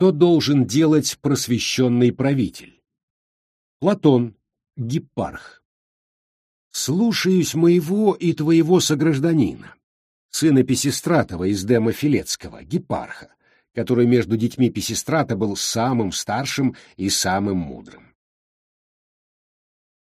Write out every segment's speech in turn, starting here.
Что должен делать просвещенный правитель? Платон, Гиппарх. Слушаюсь моего и твоего согражданина, сына Песистратова из Дема Филецкого, Гиппарха, который между детьми Песистрата был самым старшим и самым мудрым.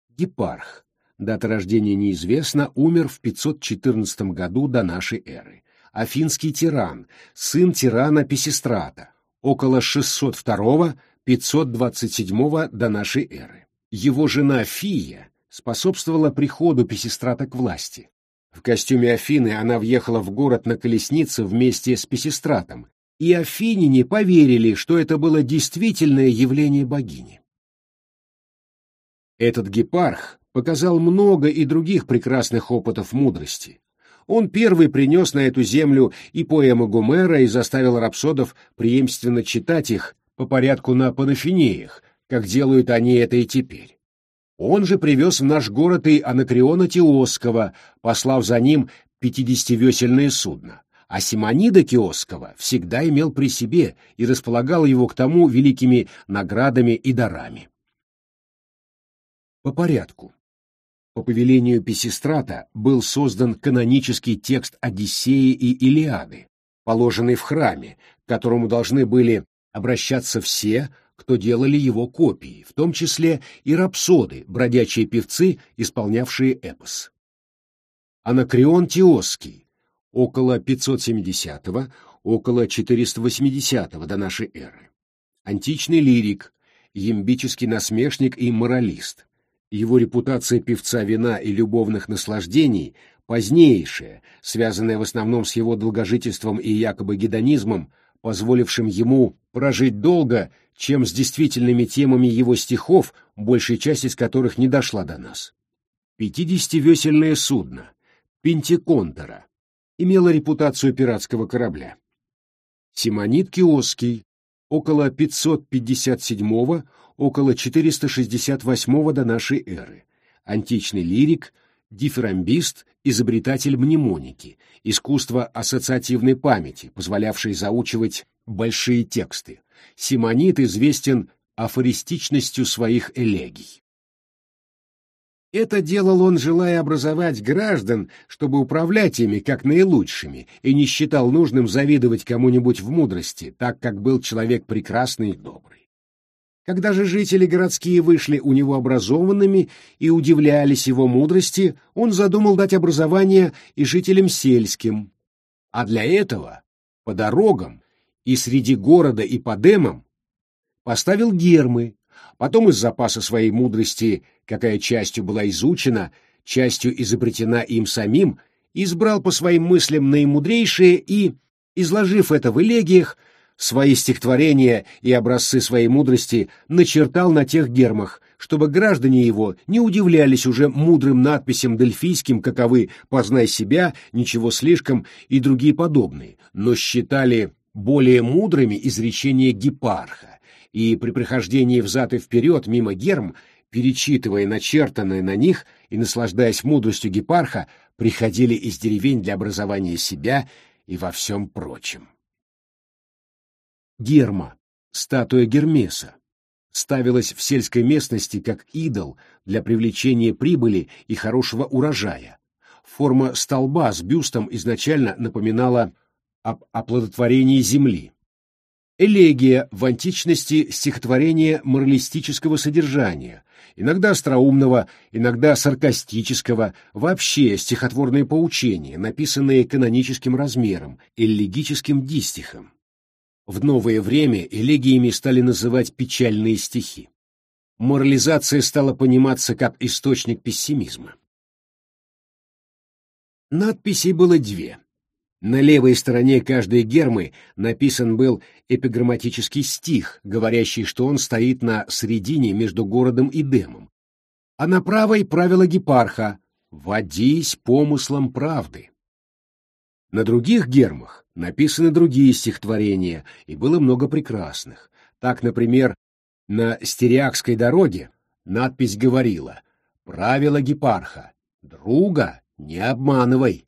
Гиппарх. Дата рождения неизвестна, умер в 514 году до нашей эры. Афинский тиран, сын тирана Песистрата, около 602-527 до нашей эры. Его жена Фия способствовала приходу Песистрата к власти. В костюме Афины она въехала в город на колеснице вместе с Песистратом, и афиняне поверили, что это было действительное явление богини. Этот гепарх показал много и других прекрасных опытов мудрости. Он первый принес на эту землю и поэмы Гомера и заставил рапсодов преемственно читать их по порядку на панафинеях, как делают они это и теперь. Он же привез в наш город и Анакриона Теосского, послав за ним пятидесятивесельное судно а Симонида Киосского всегда имел при себе и располагал его к тому великими наградами и дарами. По порядку. По повелению Песистрата был создан канонический текст Одиссеи и Илиады, положенный в храме, к которому должны были обращаться все, кто делали его копии, в том числе и рапсоды, бродячие певцы, исполнявшие эпос. Анакреон Теосский, около 570-го, около 480-го до нашей эры. Античный лирик, ямбический насмешник и моралист. Его репутация певца вина и любовных наслаждений позднейшая, связанная в основном с его долгожительством и якобы гедонизмом, позволившим ему прожить долго, чем с действительными темами его стихов, большая часть из которых не дошла до нас. Пятидесятивесельное судно, Пентиконтера, имела репутацию пиратского корабля. Симонит Киосский, около 557 около 468 до нашей эры, античный лирик, дифирамбист, изобретатель мнемоники, искусство ассоциативной памяти, позволявшее заучивать большие тексты. Симонит известен афористичностью своих элегий. Это делал он, желая образовать граждан, чтобы управлять ими как наилучшими, и не считал нужным завидовать кому-нибудь в мудрости, так как был человек прекрасный и добрый. Когда же жители городские вышли у него образованными и удивлялись его мудрости, он задумал дать образование и жителям сельским. А для этого по дорогам и среди города и по демам поставил гермы, потом из запаса своей мудрости – какая частью была изучена, частью изобретена им самим, избрал по своим мыслям наимудрейшие и, изложив это в элегиях, свои стихотворения и образцы своей мудрости начертал на тех гермах, чтобы граждане его не удивлялись уже мудрым надписям дельфийским, каковы «познай себя», «ничего слишком» и другие подобные, но считали более мудрыми изречения Гепарха, и при прохождении взад и вперед мимо герм перечитывая начертанное на них и наслаждаясь мудростью гепарха, приходили из деревень для образования себя и во всем прочем. Герма, статуя Гермеса, ставилась в сельской местности как идол для привлечения прибыли и хорошего урожая. Форма столба с бюстом изначально напоминала об оплодотворении земли. Элегия в античности стихотворение моралистического содержания, иногда остроумного, иногда саркастического, вообще стихотворные поучения, написанные каноническим размером, элегическим дистихом. В новое время элегиями стали называть печальные стихи. Морализация стала пониматься как источник пессимизма. Надписей было две. На левой стороне каждой гермы написан был эпиграмматический стих, говорящий, что он стоит на средине между городом и Демом. А на правой правила гепарха «Водись помыслом правды». На других гермах написаны другие стихотворения, и было много прекрасных. Так, например, на Стериакской дороге надпись говорила «Правила гепарха. Друга не обманывай».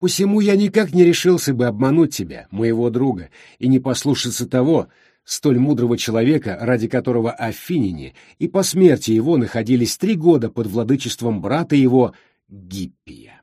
Посему я никак не решился бы обмануть тебя, моего друга, и не послушаться того, столь мудрого человека, ради которого Афинине и по смерти его находились три года под владычеством брата его Гиппия.